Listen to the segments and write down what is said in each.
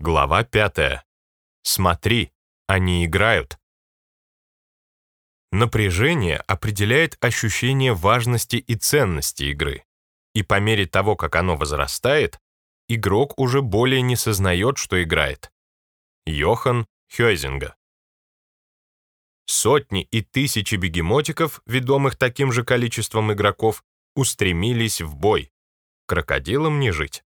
Глава 5. Смотри, они играют. Напряжение определяет ощущение важности и ценности игры. И по мере того, как оно возрастает, игрок уже более не сознает, что играет. Йохан Хёйзинга. Сотни и тысячи бегемотиков, ведомых таким же количеством игроков, устремились в бой. Крокодилам не жить.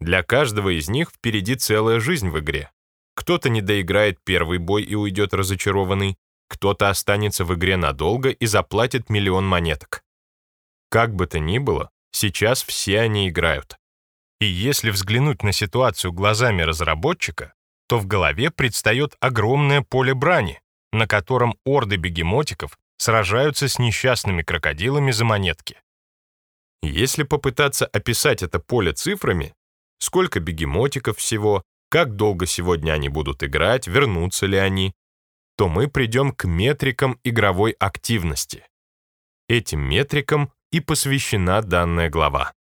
Для каждого из них впереди целая жизнь в игре. Кто-то не доиграет первый бой и уйдет разочарованный, кто-то останется в игре надолго и заплатит миллион монеток. Как бы то ни было, сейчас все они играют. И если взглянуть на ситуацию глазами разработчика, то в голове предстает огромное поле брани, на котором орды бегемотиков сражаются с несчастными крокодилами за монетки. Если попытаться описать это поле цифрами, сколько бегемотиков всего, как долго сегодня они будут играть, вернутся ли они, то мы придем к метрикам игровой активности. Этим метрикам и посвящена данная глава.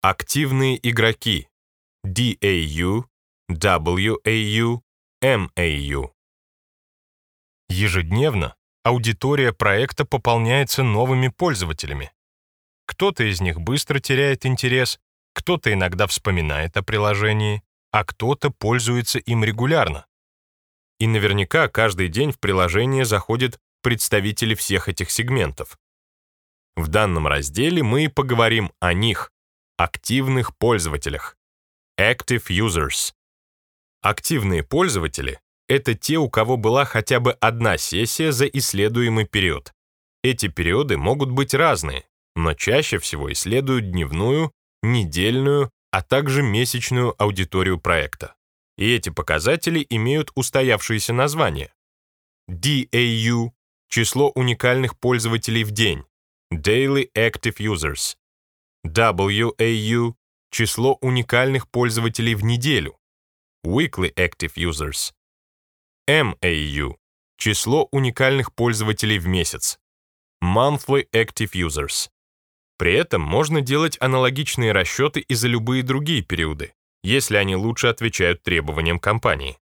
Активные игроки DAU, WAU, MAU. Ежедневно аудитория проекта пополняется новыми пользователями. Кто-то из них быстро теряет интерес, кто-то иногда вспоминает о приложении, а кто-то пользуется им регулярно. И наверняка каждый день в приложение заходят представители всех этих сегментов. В данном разделе мы поговорим о них, активных пользователях, Active Users. Активные пользователи — это те, у кого была хотя бы одна сессия за исследуемый период. Эти периоды могут быть разные, но чаще всего исследуют дневную недельную, а также месячную аудиторию проекта. И эти показатели имеют устоявшиеся названия. DAU — число уникальных пользователей в день, Daily Active Users. WAU — число уникальных пользователей в неделю, Weekly Active Users. MAU — число уникальных пользователей в месяц, Monthly Active Users. При этом можно делать аналогичные расчеты и за любые другие периоды, если они лучше отвечают требованиям компании.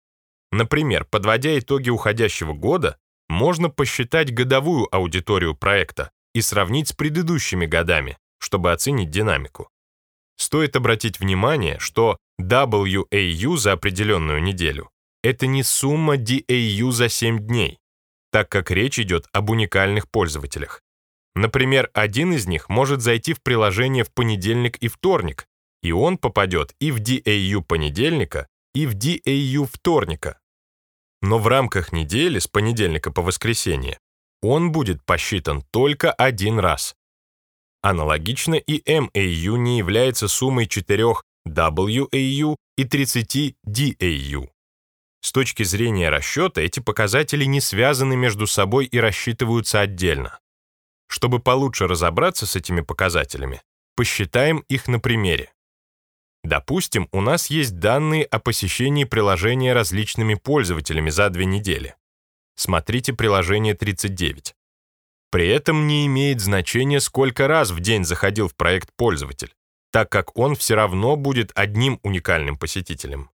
Например, подводя итоги уходящего года, можно посчитать годовую аудиторию проекта и сравнить с предыдущими годами, чтобы оценить динамику. Стоит обратить внимание, что WAU за определенную неделю — это не сумма DAU за 7 дней, так как речь идет об уникальных пользователях. Например, один из них может зайти в приложение в понедельник и вторник, и он попадет и в DAU понедельника, и в DAU вторника. Но в рамках недели с понедельника по воскресенье он будет посчитан только один раз. Аналогично и MAU не является суммой четырех WAU и 30 DAU. С точки зрения расчета эти показатели не связаны между собой и рассчитываются отдельно. Чтобы получше разобраться с этими показателями, посчитаем их на примере. Допустим, у нас есть данные о посещении приложения различными пользователями за две недели. Смотрите приложение 39. При этом не имеет значения, сколько раз в день заходил в проект пользователь, так как он все равно будет одним уникальным посетителем.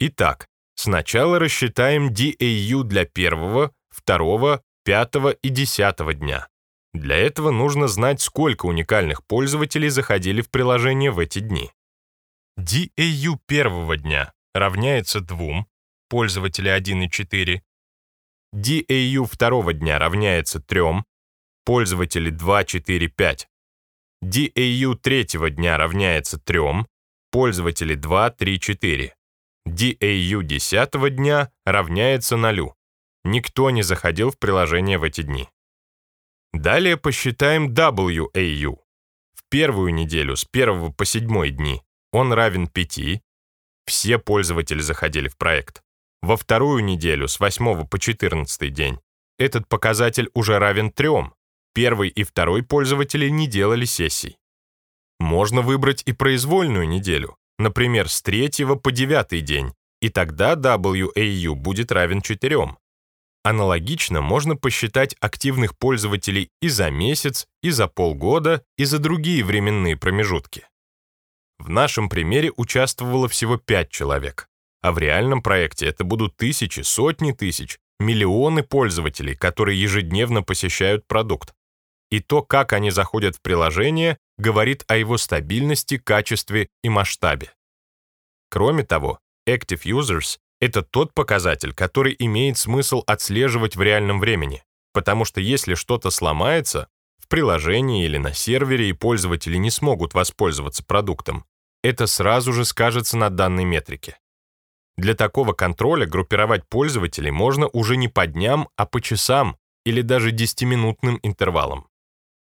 Итак, сначала рассчитаем DAU для первого, второго, пятого и десятого дня. Для этого нужно знать, сколько уникальных пользователей заходили в приложение в эти дни. DAU первого дня равняется 2, пользователи 1 и 4. DAU второго дня равняется 3, пользователи 2, 4, 5. DAU третьего дня равняется 3, пользователи 2, 3, 4. DAU десятого дня равняется 0. Никто не заходил в приложение в эти дни. Далее посчитаем WAU. В первую неделю с 1 по 7 дни он равен 5. Все пользователи заходили в проект. Во вторую неделю с 8 по 14 день этот показатель уже равен 3. Первый и второй пользователи не делали сессий. Можно выбрать и произвольную неделю, например, с 3 по 9 день, и тогда WAU будет равен 4. Аналогично можно посчитать активных пользователей и за месяц, и за полгода, и за другие временные промежутки. В нашем примере участвовало всего 5 человек, а в реальном проекте это будут тысячи, сотни тысяч, миллионы пользователей, которые ежедневно посещают продукт. И то, как они заходят в приложение, говорит о его стабильности, качестве и масштабе. Кроме того, Active Users — это тот показатель, который имеет смысл отслеживать в реальном времени, потому что если что-то сломается, в приложении или на сервере и пользователи не смогут воспользоваться продуктом, это сразу же скажется на данной метрике. Для такого контроля группировать пользователей можно уже не по дням, а по часам или даже 10-минутным интервалом.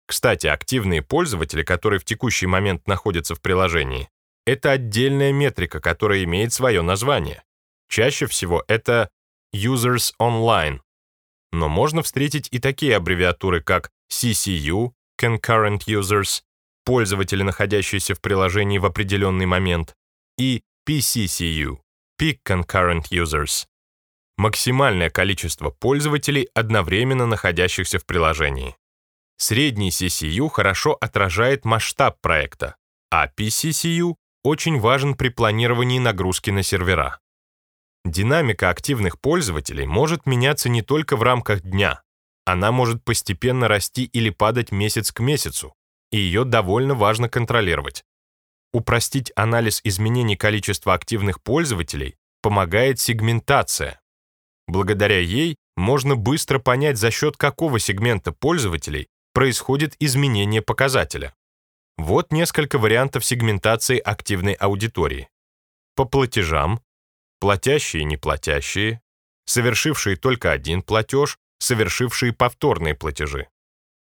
Кстати, активные пользователи, которые в текущий момент находятся в приложении, это отдельная метрика, которая имеет свое название. Чаще всего это Users Online. Но можно встретить и такие аббревиатуры, как CCU, Concurrent Users, пользователи, находящиеся в приложении в определенный момент, и PCCU, Peak Concurrent Users, максимальное количество пользователей, одновременно находящихся в приложении. Средний CCU хорошо отражает масштаб проекта, а PCCU очень важен при планировании нагрузки на сервера. Динамика активных пользователей может меняться не только в рамках дня. Она может постепенно расти или падать месяц к месяцу, и ее довольно важно контролировать. Упростить анализ изменений количества активных пользователей помогает сегментация. Благодаря ей можно быстро понять, за счет какого сегмента пользователей происходит изменение показателя. Вот несколько вариантов сегментации активной аудитории. По платежам, платящие и неплатящие, совершившие только один платеж, совершившие повторные платежи.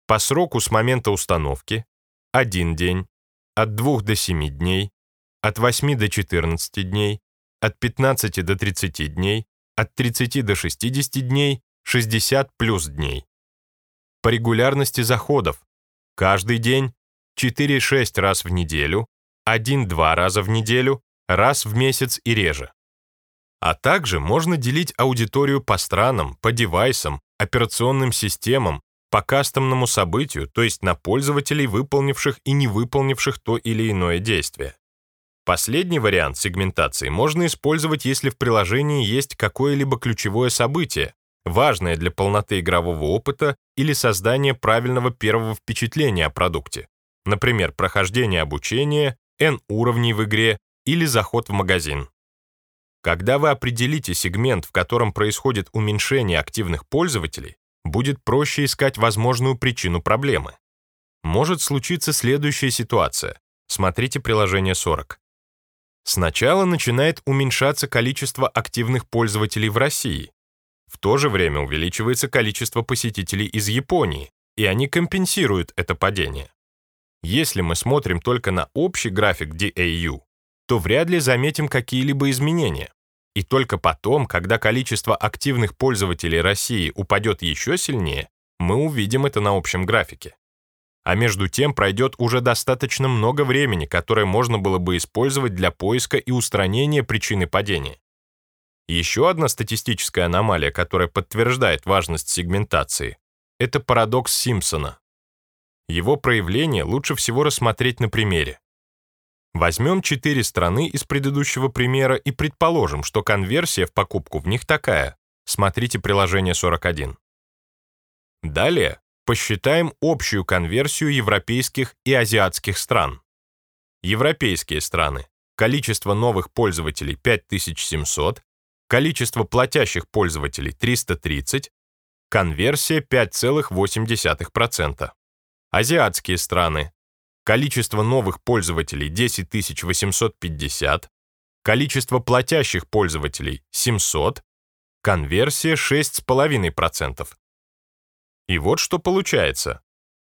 По сроку с момента установки – один день, от 2 до 7 дней, от 8 до 14 дней, от 15 до 30 дней, от 30 до 60 дней, 60 плюс дней по регулярности заходов. Каждый день, 4-6 раз в неделю, 1-2 раза в неделю, раз в месяц и реже. А также можно делить аудиторию по странам, по девайсам, операционным системам, по кастомному событию, то есть на пользователей, выполнивших и не выполнивших то или иное действие. Последний вариант сегментации можно использовать, если в приложении есть какое-либо ключевое событие, важное для полноты игрового опыта или создания правильного первого впечатления о продукте, например, прохождение обучения, N уровней в игре или заход в магазин. Когда вы определите сегмент, в котором происходит уменьшение активных пользователей, будет проще искать возможную причину проблемы. Может случиться следующая ситуация. Смотрите приложение 40. Сначала начинает уменьшаться количество активных пользователей в России, в то же время увеличивается количество посетителей из Японии, и они компенсируют это падение. Если мы смотрим только на общий график DAU, то вряд ли заметим какие-либо изменения. И только потом, когда количество активных пользователей России упадет еще сильнее, мы увидим это на общем графике. А между тем пройдет уже достаточно много времени, которое можно было бы использовать для поиска и устранения причины падения. Еще одна статистическая аномалия, которая подтверждает важность сегментации, это парадокс Симпсона. Его проявление лучше всего рассмотреть на примере. Возьмем четыре страны из предыдущего примера и предположим, что конверсия в покупку в них такая. Смотрите приложение 41. Далее посчитаем общую конверсию европейских и азиатских стран. Европейские страны. Количество новых пользователей 5700, количество платящих пользователей 330, конверсия 5,8%. Азиатские страны. Количество новых пользователей 10 850, количество платящих пользователей 700, конверсия 6,5%. И вот что получается.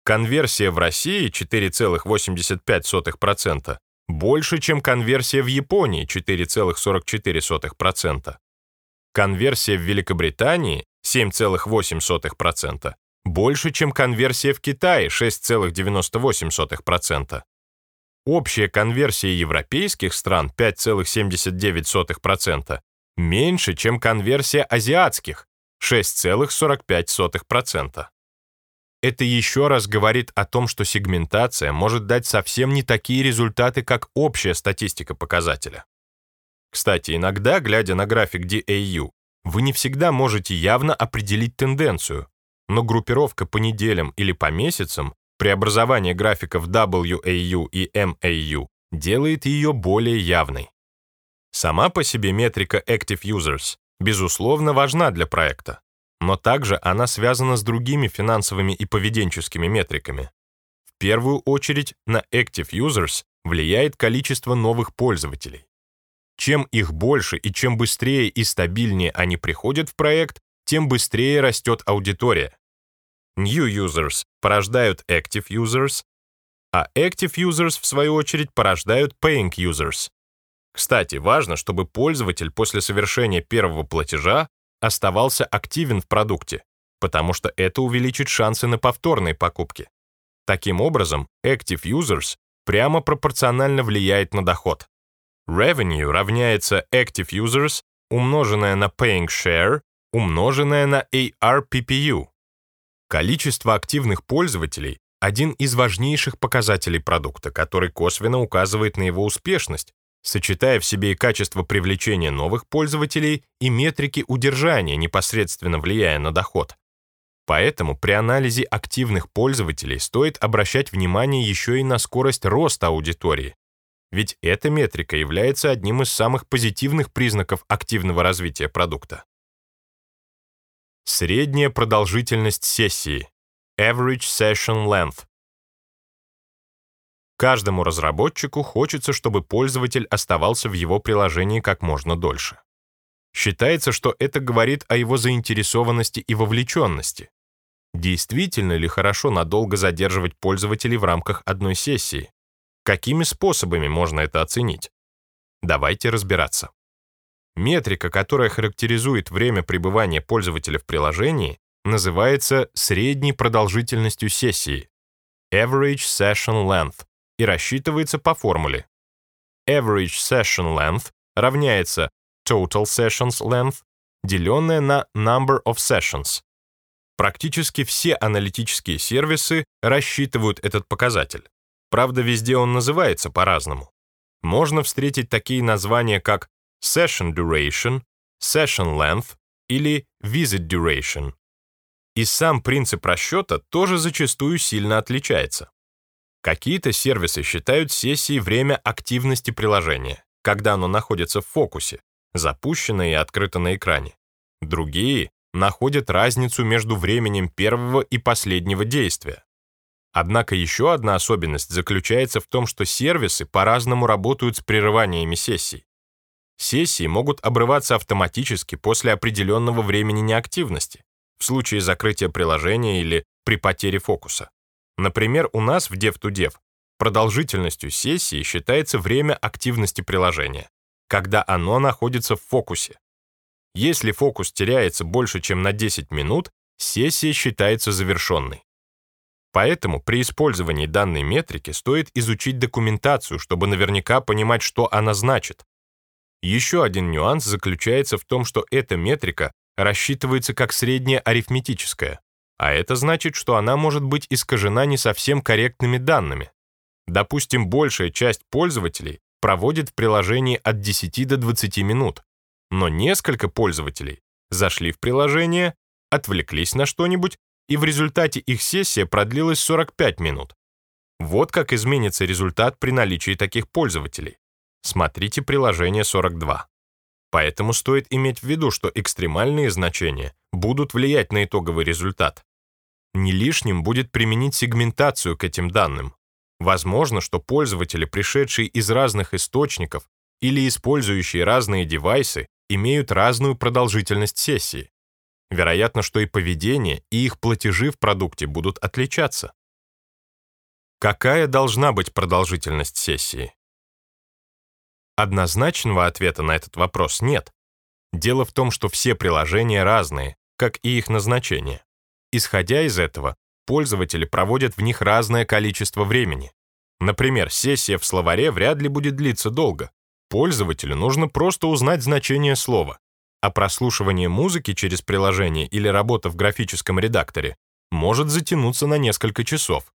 Конверсия в России 4,85%, больше, чем конверсия в Японии 4,44%. Конверсия в Великобритании 7,8%, больше, чем конверсия в Китае 6,98%. Общая конверсия европейских стран 5,79%, меньше, чем конверсия азиатских 6,45%. это еще раз говорит о том, что сегментация может дать совсем не такие результаты, как общая статистика показателя. Кстати, иногда, глядя на график DAU, вы не всегда можете явно определить тенденцию, но группировка по неделям или по месяцам, преобразование графиков WAU и MAU делает ее более явной. Сама по себе метрика Active Users, безусловно, важна для проекта, но также она связана с другими финансовыми и поведенческими метриками. В первую очередь на Active Users влияет количество новых пользователей. Чем их больше и чем быстрее и стабильнее они приходят в проект, тем быстрее растет аудитория. New users порождают active users, а active users, в свою очередь, порождают paying users. Кстати, важно, чтобы пользователь после совершения первого платежа оставался активен в продукте, потому что это увеличит шансы на повторные покупки. Таким образом, active users прямо пропорционально влияет на доход. Revenue равняется active users, умноженное на paying share, умноженное на ARPPU. Количество активных пользователей – один из важнейших показателей продукта, который косвенно указывает на его успешность, сочетая в себе и качество привлечения новых пользователей, и метрики удержания, непосредственно влияя на доход. Поэтому при анализе активных пользователей стоит обращать внимание еще и на скорость роста аудитории. Ведь эта метрика является одним из самых позитивных признаков активного развития продукта. Средняя продолжительность сессии. Average Session Length. Каждому разработчику хочется, чтобы пользователь оставался в его приложении как можно дольше. Считается, что это говорит о его заинтересованности и вовлеченности. Действительно ли хорошо надолго задерживать пользователей в рамках одной сессии? Какими способами можно это оценить? Давайте разбираться. Метрика, которая характеризует время пребывания пользователя в приложении, называется средней продолжительностью сессии Average Session Length и рассчитывается по формуле. Average Session Length равняется Total Sessions Length, деленное на Number of Sessions. Практически все аналитические сервисы рассчитывают этот показатель. Правда, везде он называется по-разному. Можно встретить такие названия, как session duration, session length или visit duration. И сам принцип расчета тоже зачастую сильно отличается. Какие-то сервисы считают сессией время активности приложения, когда оно находится в фокусе, запущено и открыто на экране. Другие находят разницу между временем первого и последнего действия. Однако еще одна особенность заключается в том, что сервисы по-разному работают с прерываниями сессий. Сессии могут обрываться автоматически после определенного времени неактивности, в случае закрытия приложения или при потере фокуса. Например, у нас в dev2dev продолжительностью сессии считается время активности приложения, когда оно находится в фокусе. Если фокус теряется больше, чем на 10 минут, сессия считается завершенной. Поэтому при использовании данной метрики стоит изучить документацию, чтобы наверняка понимать, что она значит, еще один нюанс заключается в том, что эта метрика рассчитывается как средняя арифметическая, а это значит, что она может быть искажена не совсем корректными данными. Допустим, большая часть пользователей проводит в приложении от 10 до 20 минут, но несколько пользователей зашли в приложение, отвлеклись на что-нибудь, и в результате их сессия продлилась 45 минут. Вот как изменится результат при наличии таких пользователей. Смотрите приложение 42. Поэтому стоит иметь в виду, что экстремальные значения будут влиять на итоговый результат. Не лишним будет применить сегментацию к этим данным. Возможно, что пользователи, пришедшие из разных источников или использующие разные девайсы, имеют разную продолжительность сессии. Вероятно, что и поведение, и их платежи в продукте будут отличаться. Какая должна быть продолжительность сессии? Однозначного ответа на этот вопрос нет. Дело в том, что все приложения разные, как и их назначение. Исходя из этого, пользователи проводят в них разное количество времени. Например, сессия в словаре вряд ли будет длиться долго. Пользователю нужно просто узнать значение слова. А прослушивание музыки через приложение или работа в графическом редакторе может затянуться на несколько часов.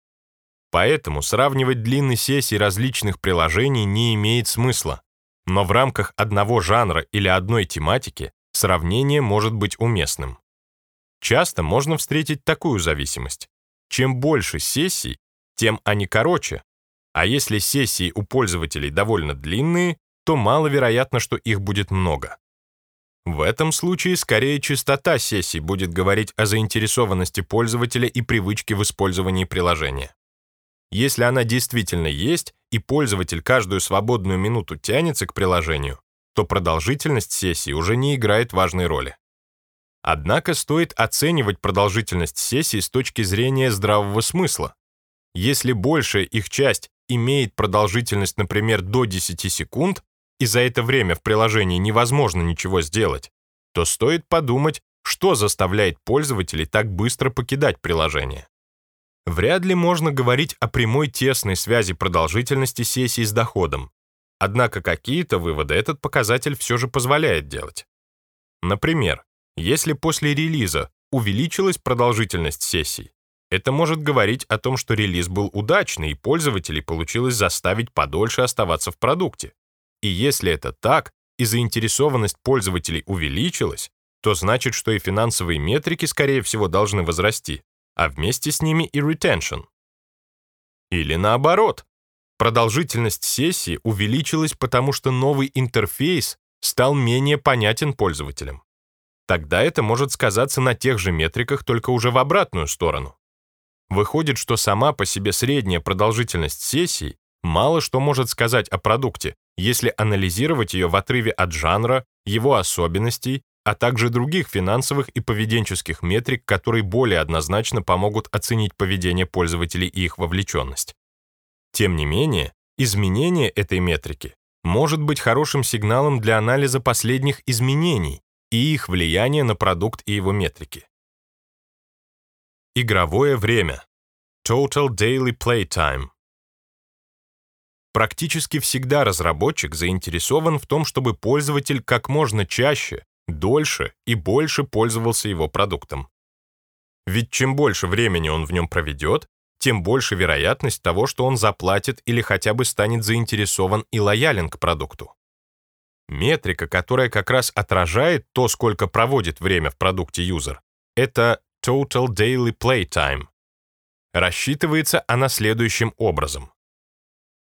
Поэтому сравнивать длины сессий различных приложений не имеет смысла. Но в рамках одного жанра или одной тематики сравнение может быть уместным. Часто можно встретить такую зависимость. Чем больше сессий, тем они короче, а если сессии у пользователей довольно длинные, то маловероятно, что их будет много. В этом случае скорее частота сессий будет говорить о заинтересованности пользователя и привычке в использовании приложения. Если она действительно есть, и пользователь каждую свободную минуту тянется к приложению, то продолжительность сессии уже не играет важной роли. Однако стоит оценивать продолжительность сессии с точки зрения здравого смысла. Если большая их часть имеет продолжительность, например, до 10 секунд, и за это время в приложении невозможно ничего сделать, то стоит подумать, что заставляет пользователей так быстро покидать приложение. Вряд ли можно говорить о прямой тесной связи продолжительности сессий с доходом, однако какие-то выводы этот показатель все же позволяет делать. Например, если после релиза увеличилась продолжительность сессий, это может говорить о том, что релиз был удачный, и пользователей получилось заставить подольше оставаться в продукте. И если это так, и заинтересованность пользователей увеличилась, то значит, что и финансовые метрики, скорее всего, должны возрасти, а вместе с ними и retention. Или наоборот, продолжительность сессии увеличилась, потому что новый интерфейс стал менее понятен пользователям. Тогда это может сказаться на тех же метриках, только уже в обратную сторону. Выходит, что сама по себе средняя продолжительность сессий мало что может сказать о продукте, если анализировать ее в отрыве от жанра, его особенностей, а также других финансовых и поведенческих метрик, которые более однозначно помогут оценить поведение пользователей и их вовлеченность. Тем не менее, изменение этой метрики может быть хорошим сигналом для анализа последних изменений и их влияния на продукт и его метрики. Игровое время. Total Daily Playtime. Практически всегда разработчик заинтересован в том, чтобы пользователь как можно чаще, дольше и больше пользовался его продуктом. Ведь чем больше времени он в нем проведет, тем больше вероятность того, что он заплатит или хотя бы станет заинтересован и лоялен к продукту. Метрика, которая как раз отражает то, сколько проводит время в продукте юзер, это Total Daily Playtime. Рассчитывается она следующим образом.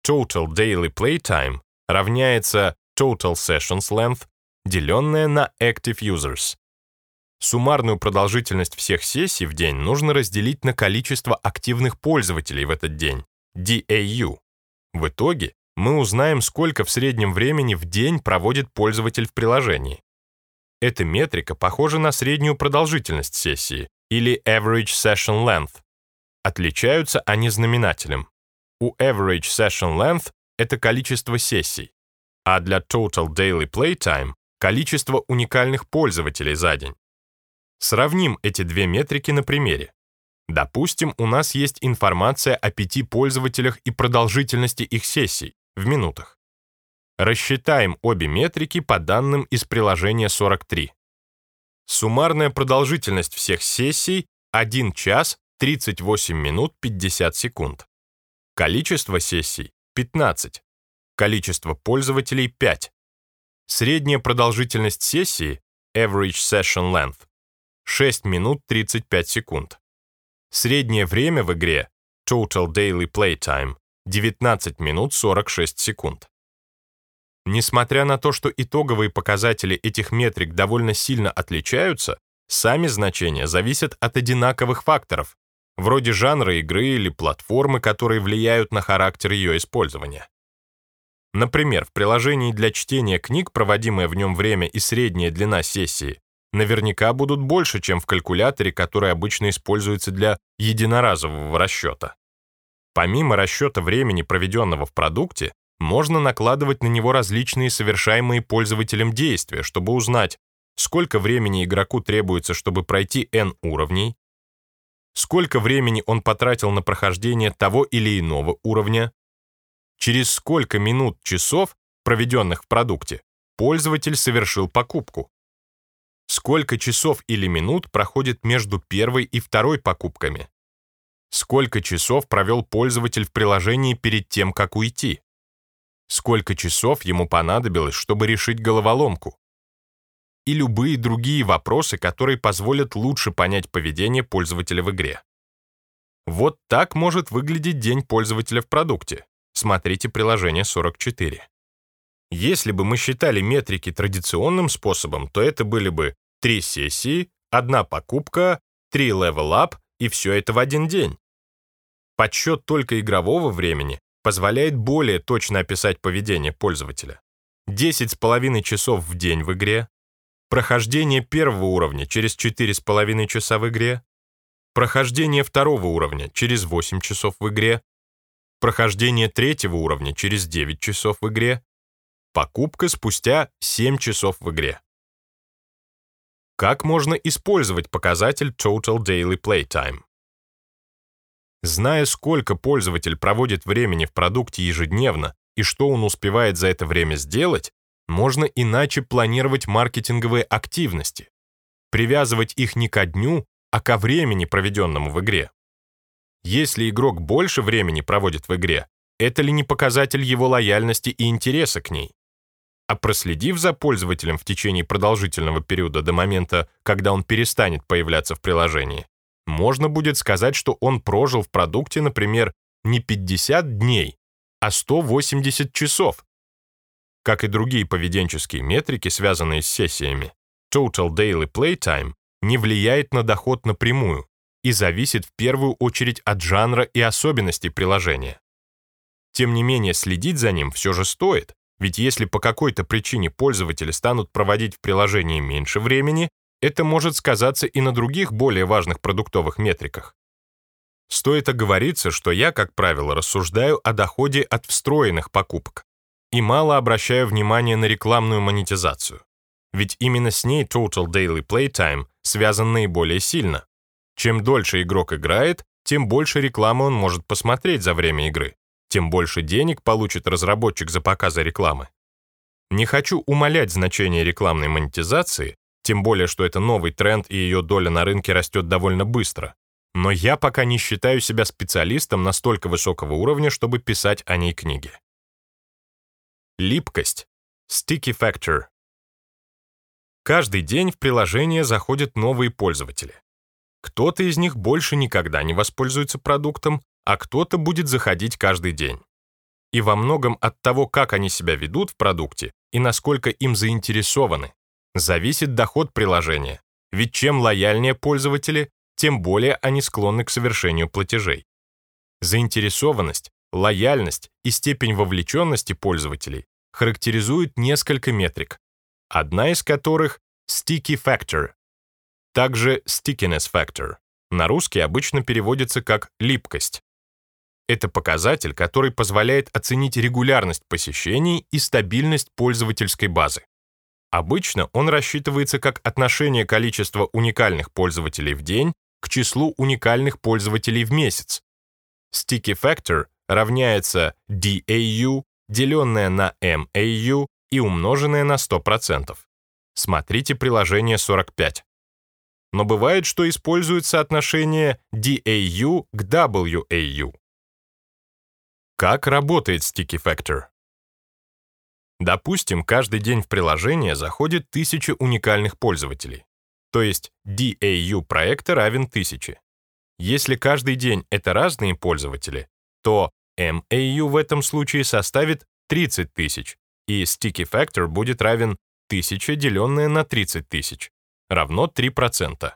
Total Daily Playtime равняется Total Sessions Length, деленное на Active Users. Суммарную продолжительность всех сессий в день нужно разделить на количество активных пользователей в этот день, DAU. В итоге мы узнаем, сколько в среднем времени в день проводит пользователь в приложении. Эта метрика похожа на среднюю продолжительность сессии, или Average Session Length. Отличаются они знаменателем. У Average Session Length это количество сессий, а для Total Daily Playtime — количество уникальных пользователей за день. Сравним эти две метрики на примере. Допустим, у нас есть информация о пяти пользователях и продолжительности их сессий в минутах. Рассчитаем обе метрики по данным из приложения 43. Суммарная продолжительность всех сессий — 1 час 38 минут 50 секунд. Количество сессий — 15. Количество пользователей — 5. Средняя продолжительность сессии — average session length — 6 минут 35 секунд. Среднее время в игре — total daily playtime — 19 минут 46 секунд. Несмотря на то, что итоговые показатели этих метрик довольно сильно отличаются, сами значения зависят от одинаковых факторов, вроде жанра игры или платформы, которые влияют на характер ее использования. Например, в приложении для чтения книг, проводимое в нем время и средняя длина сессии, наверняка будут больше, чем в калькуляторе, который обычно используется для единоразового расчета. Помимо расчета времени, проведенного в продукте, можно накладывать на него различные совершаемые пользователем действия, чтобы узнать, сколько времени игроку требуется, чтобы пройти N уровней, сколько времени он потратил на прохождение того или иного уровня, через сколько минут, часов, проведенных в продукте, пользователь совершил покупку, Сколько часов или минут проходит между первой и второй покупками? Сколько часов провел пользователь в приложении перед тем, как уйти? Сколько часов ему понадобилось, чтобы решить головоломку? И любые другие вопросы, которые позволят лучше понять поведение пользователя в игре. Вот так может выглядеть день пользователя в продукте. Смотрите приложение 44. Если бы мы считали метрики традиционным способом, то это были бы три сессии, одна покупка, три level-up и все это в один день. Подсчет только игрового времени позволяет более точно описать поведение пользователя. 10,5 часов в день в игре, прохождение первого уровня через 4,5 часа в игре, прохождение второго уровня через 8 часов в игре, прохождение третьего уровня через 9 часов в игре, покупка спустя 7 часов в игре. Как можно использовать показатель Total Daily Playtime? Зная, сколько пользователь проводит времени в продукте ежедневно и что он успевает за это время сделать, можно иначе планировать маркетинговые активности, привязывать их не ко дню, а ко времени, проведенному в игре. Если игрок больше времени проводит в игре, это ли не показатель его лояльности и интереса к ней? А проследив за пользователем в течение продолжительного периода до момента, когда он перестанет появляться в приложении, можно будет сказать, что он прожил в продукте, например, не 50 дней, а 180 часов. Как и другие поведенческие метрики, связанные с сессиями, Total Daily Playtime не влияет на доход напрямую и зависит в первую очередь от жанра и особенностей приложения. Тем не менее, следить за ним все же стоит, ведь если по какой-то причине пользователи станут проводить в приложении меньше времени, это может сказаться и на других более важных продуктовых метриках. Стоит оговориться, что я, как правило, рассуждаю о доходе от встроенных покупок и мало обращаю внимание на рекламную монетизацию. Ведь именно с ней Total Daily Playtime связан наиболее сильно. Чем дольше игрок играет, тем больше рекламы он может посмотреть за время игры тем больше денег получит разработчик за показы рекламы. Не хочу умалять значение рекламной монетизации, тем более, что это новый тренд и ее доля на рынке растет довольно быстро. Но я пока не считаю себя специалистом настолько высокого уровня, чтобы писать о ней книги. Липкость. Sticky Factor. Каждый день в приложение заходят новые пользователи. Кто-то из них больше никогда не воспользуется продуктом, а кто-то будет заходить каждый день. И во многом от того, как они себя ведут в продукте и насколько им заинтересованы, зависит доход приложения. Ведь чем лояльнее пользователи, тем более они склонны к совершению платежей. Заинтересованность, лояльность и степень вовлеченности пользователей характеризуют несколько метрик, одна из которых — sticky factor, также stickiness factor. На русский обычно переводится как липкость. Это показатель, который позволяет оценить регулярность посещений и стабильность пользовательской базы. Обычно он рассчитывается как отношение количества уникальных пользователей в день к числу уникальных пользователей в месяц. Sticky Factor равняется DAU, деленное на MAU и умноженное на 100%. Смотрите приложение 45. Но бывает, что используют соотношение DAU к WAU. Как работает Sticky Factor? Допустим, каждый день в приложение заходит 1000 уникальных пользователей. То есть DAU проекта равен 1000. Если каждый день это разные пользователи, то MAU в этом случае составит 30 тысяч, и Sticky Factor будет равен 1000, деленное на 30 тысяч, равно 3%.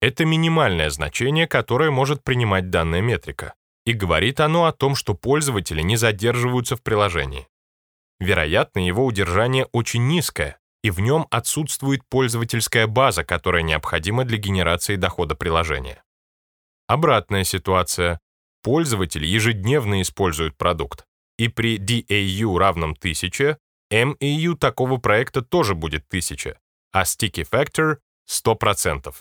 Это минимальное значение, которое может принимать данная метрика и говорит оно о том, что пользователи не задерживаются в приложении. Вероятно, его удержание очень низкое, и в нем отсутствует пользовательская база, которая необходима для генерации дохода приложения. Обратная ситуация. Пользователь ежедневно использует продукт, и при DAU равном 1000, MAU такого проекта тоже будет 1000, а Sticky Factor — 100%.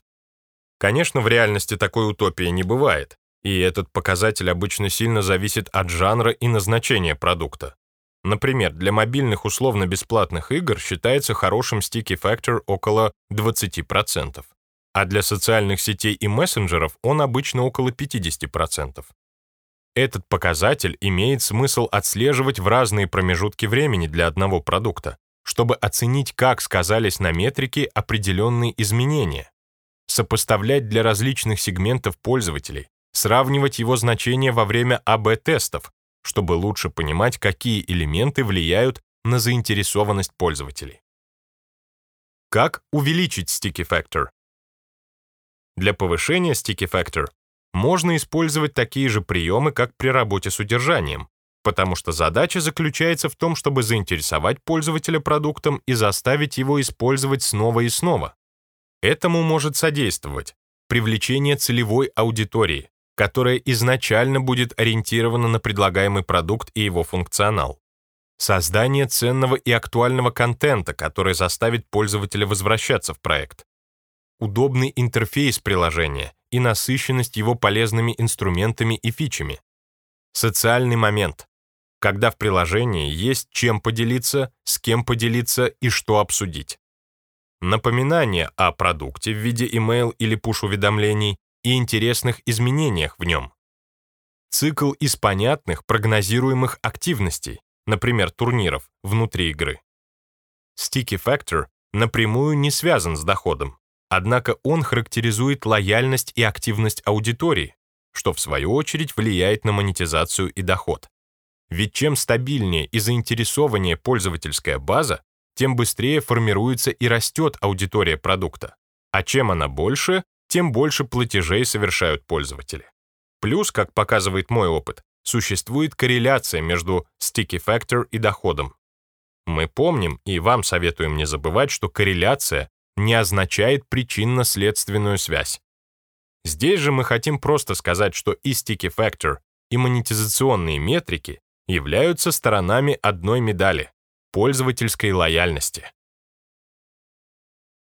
Конечно, в реальности такой утопии не бывает, и этот показатель обычно сильно зависит от жанра и назначения продукта. Например, для мобильных условно-бесплатных игр считается хорошим sticky factor около 20%, а для социальных сетей и мессенджеров он обычно около 50%. Этот показатель имеет смысл отслеживать в разные промежутки времени для одного продукта, чтобы оценить, как сказались на метрике определенные изменения, сопоставлять для различных сегментов пользователей, сравнивать его значение во время АБ-тестов, чтобы лучше понимать, какие элементы влияют на заинтересованность пользователей. Как увеличить Sticky Factor? Для повышения Sticky Factor можно использовать такие же приемы, как при работе с удержанием, потому что задача заключается в том, чтобы заинтересовать пользователя продуктом и заставить его использовать снова и снова. Этому может содействовать привлечение целевой аудитории, которая изначально будет ориентирована на предлагаемый продукт и его функционал. Создание ценного и актуального контента, который заставит пользователя возвращаться в проект. Удобный интерфейс приложения и насыщенность его полезными инструментами и фичами. Социальный момент, когда в приложении есть чем поделиться, с кем поделиться и что обсудить. Напоминание о продукте в виде email или push-уведомлений и интересных изменениях в нем. Цикл из понятных, прогнозируемых активностей, например, турниров, внутри игры. Sticky Factor напрямую не связан с доходом, однако он характеризует лояльность и активность аудитории, что в свою очередь влияет на монетизацию и доход. Ведь чем стабильнее и заинтересованнее пользовательская база, тем быстрее формируется и растет аудитория продукта. А чем она больше, тем больше платежей совершают пользователи. Плюс, как показывает мой опыт, существует корреляция между sticky factor и доходом. Мы помним и вам советуем не забывать, что корреляция не означает причинно-следственную связь. Здесь же мы хотим просто сказать, что и sticky factor, и монетизационные метрики являются сторонами одной медали — пользовательской лояльности.